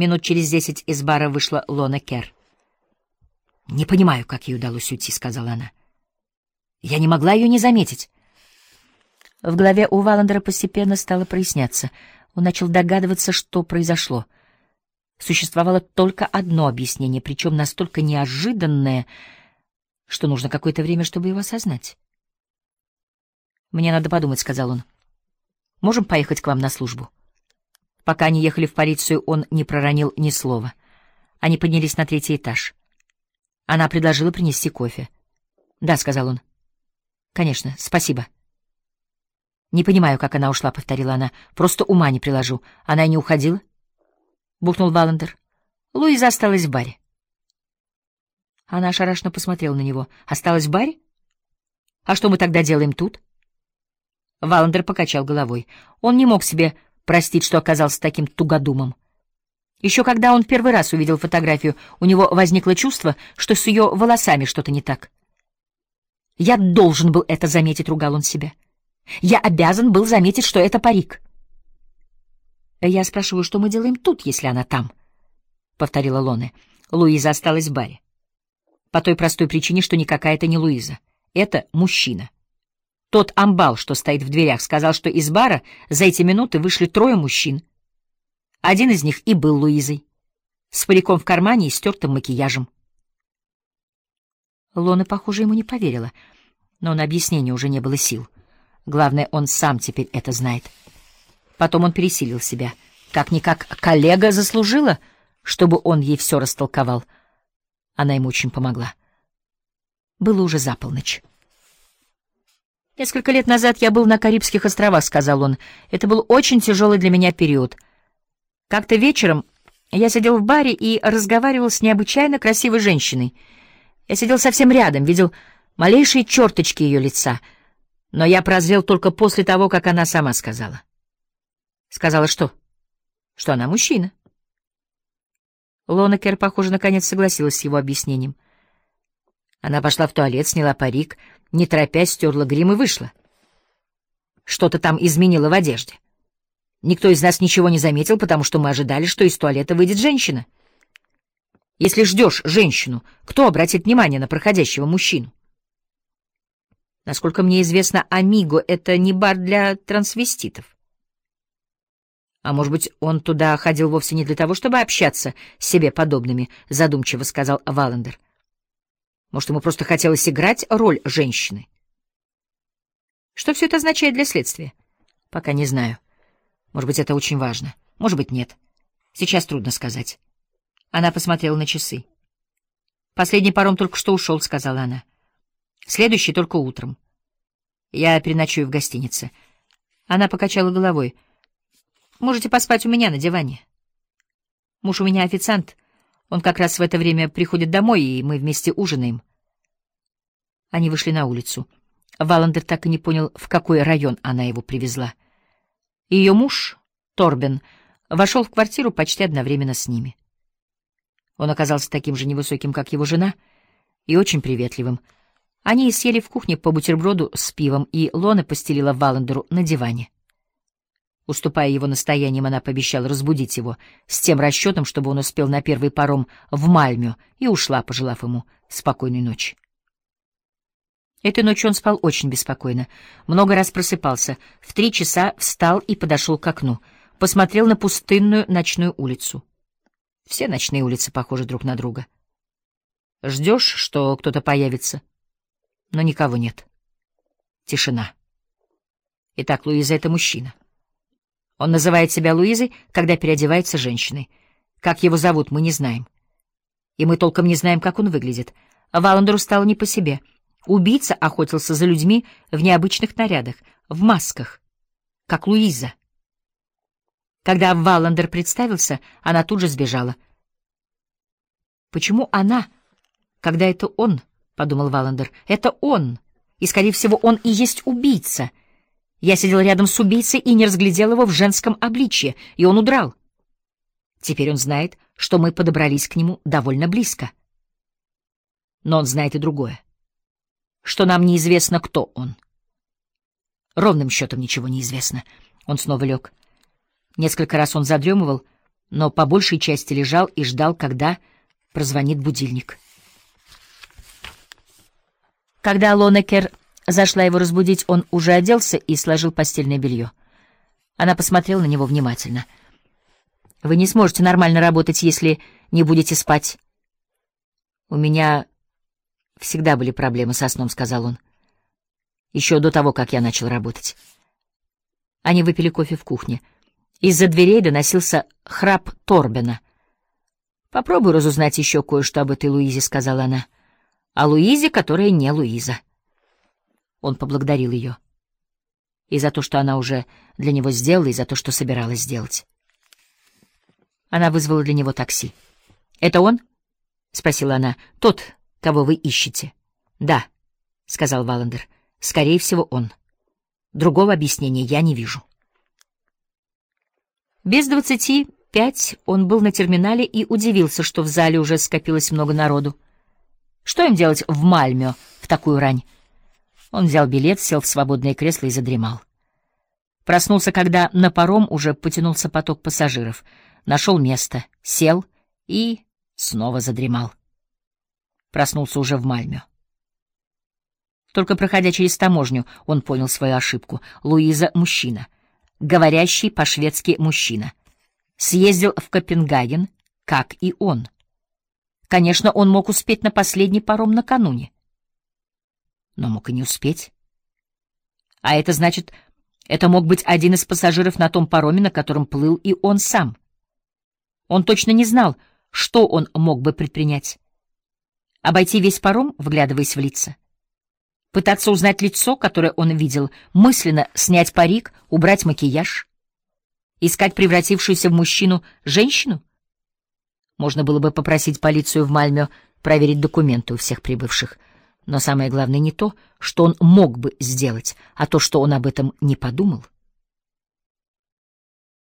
Минут через десять из бара вышла Лона Кер. «Не понимаю, как ей удалось уйти», — сказала она. «Я не могла ее не заметить». В голове у Валандера постепенно стало проясняться. Он начал догадываться, что произошло. Существовало только одно объяснение, причем настолько неожиданное, что нужно какое-то время, чтобы его осознать. «Мне надо подумать», — сказал он. «Можем поехать к вам на службу?» Пока они ехали в полицию, он не проронил ни слова. Они поднялись на третий этаж. Она предложила принести кофе. «Да», — сказал он. «Конечно, спасибо». «Не понимаю, как она ушла», — повторила она. «Просто ума не приложу. Она и не уходила?» — бухнул Валандер. Луиза осталась в баре. Она ошарашенно посмотрела на него. «Осталась в баре? А что мы тогда делаем тут?» Валандер покачал головой. Он не мог себе простить, что оказался таким тугодумом. Еще когда он первый раз увидел фотографию, у него возникло чувство, что с ее волосами что-то не так. «Я должен был это заметить», — ругал он себя. «Я обязан был заметить, что это парик». «Я спрашиваю, что мы делаем тут, если она там?» — повторила Лоне. Луиза осталась в баре. По той простой причине, что никакая это не Луиза. Это мужчина. Тот амбал, что стоит в дверях, сказал, что из бара за эти минуты вышли трое мужчин. Один из них и был Луизой, с париком в кармане и стертым макияжем. Лона, похоже, ему не поверила, но на объяснение уже не было сил. Главное, он сам теперь это знает. Потом он пересилил себя. Как-никак коллега заслужила, чтобы он ей все растолковал. Она ему очень помогла. Было уже за полночь. «Несколько лет назад я был на Карибских островах», — сказал он. «Это был очень тяжелый для меня период». Как-то вечером я сидел в баре и разговаривал с необычайно красивой женщиной. Я сидел совсем рядом, видел малейшие черточки ее лица, но я прозрел только после того, как она сама сказала. Сказала что? Что она мужчина. Лонекер, похоже, наконец согласилась с его объяснением. Она пошла в туалет, сняла парик, не торопясь, стерла грим и вышла. Что-то там изменило в одежде. Никто из нас ничего не заметил, потому что мы ожидали, что из туалета выйдет женщина. Если ждешь женщину, кто обратит внимание на проходящего мужчину? Насколько мне известно, Амиго — это не бар для трансвеститов. А может быть, он туда ходил вовсе не для того, чтобы общаться с себе подобными, задумчиво сказал Валандер. Может, ему просто хотелось играть роль женщины? Что все это означает для следствия? Пока не знаю. Может быть, это очень важно. Может быть, нет. Сейчас трудно сказать. Она посмотрела на часы. «Последний паром только что ушел», — сказала она. «Следующий только утром. Я переночую в гостинице». Она покачала головой. «Можете поспать у меня на диване. Муж у меня официант. Он как раз в это время приходит домой, и мы вместе ужинаем». Они вышли на улицу. Валандер так и не понял, в какой район она его привезла. Ее муж, Торбен, вошел в квартиру почти одновременно с ними. Он оказался таким же невысоким, как его жена, и очень приветливым. Они съели в кухне по бутерброду с пивом, и Лона постелила Валандеру на диване. Уступая его настояниям, она пообещала разбудить его с тем расчетом, чтобы он успел на первый паром в Мальмю, и ушла, пожелав ему спокойной ночи. Этой ночью он спал очень беспокойно. Много раз просыпался. В три часа встал и подошел к окну. Посмотрел на пустынную ночную улицу. Все ночные улицы похожи друг на друга. Ждешь, что кто-то появится, но никого нет. Тишина. Итак, Луиза — это мужчина. Он называет себя Луизой, когда переодевается женщиной. Как его зовут, мы не знаем. И мы толком не знаем, как он выглядит. Валандеру стало не по себе — Убийца охотился за людьми в необычных нарядах, в масках, как Луиза. Когда Валандер представился, она тут же сбежала. «Почему она, когда это он?» — подумал Валандер. «Это он, и, скорее всего, он и есть убийца. Я сидел рядом с убийцей и не разглядел его в женском обличье, и он удрал. Теперь он знает, что мы подобрались к нему довольно близко. Но он знает и другое что нам неизвестно, кто он. Ровным счетом ничего не известно. Он снова лег. Несколько раз он задремывал, но по большей части лежал и ждал, когда прозвонит будильник. Когда Лонекер зашла его разбудить, он уже оделся и сложил постельное белье. Она посмотрела на него внимательно. «Вы не сможете нормально работать, если не будете спать». «У меня всегда были проблемы со сном», — сказал он. «Еще до того, как я начал работать». Они выпили кофе в кухне. Из-за дверей доносился храп Торбена. «Попробуй разузнать еще кое-что об этой Луизе», — сказала она. «О Луизе, которая не Луиза». Он поблагодарил ее. И за то, что она уже для него сделала, и за то, что собиралась сделать. Она вызвала для него такси. «Это он?» — спросила она. «Тот, кого вы ищете». «Да», — сказал Валандер. «Скорее всего, он». Другого объяснения я не вижу. Без двадцати пять он был на терминале и удивился, что в зале уже скопилось много народу. Что им делать в Мальмё в такую рань? Он взял билет, сел в свободное кресло и задремал. Проснулся, когда на паром уже потянулся поток пассажиров. Нашел место, сел и снова задремал. Проснулся уже в Мальмё. Только проходя через таможню, он понял свою ошибку. Луиза — мужчина. Говорящий по-шведски мужчина. Съездил в Копенгаген, как и он. Конечно, он мог успеть на последний паром накануне. Но мог и не успеть. А это значит, это мог быть один из пассажиров на том пароме, на котором плыл и он сам. Он точно не знал, что он мог бы предпринять. Обойти весь паром, вглядываясь в лица — пытаться узнать лицо, которое он видел, мысленно снять парик, убрать макияж, искать превратившуюся в мужчину женщину? Можно было бы попросить полицию в Мальмё проверить документы у всех прибывших. Но самое главное не то, что он мог бы сделать, а то, что он об этом не подумал —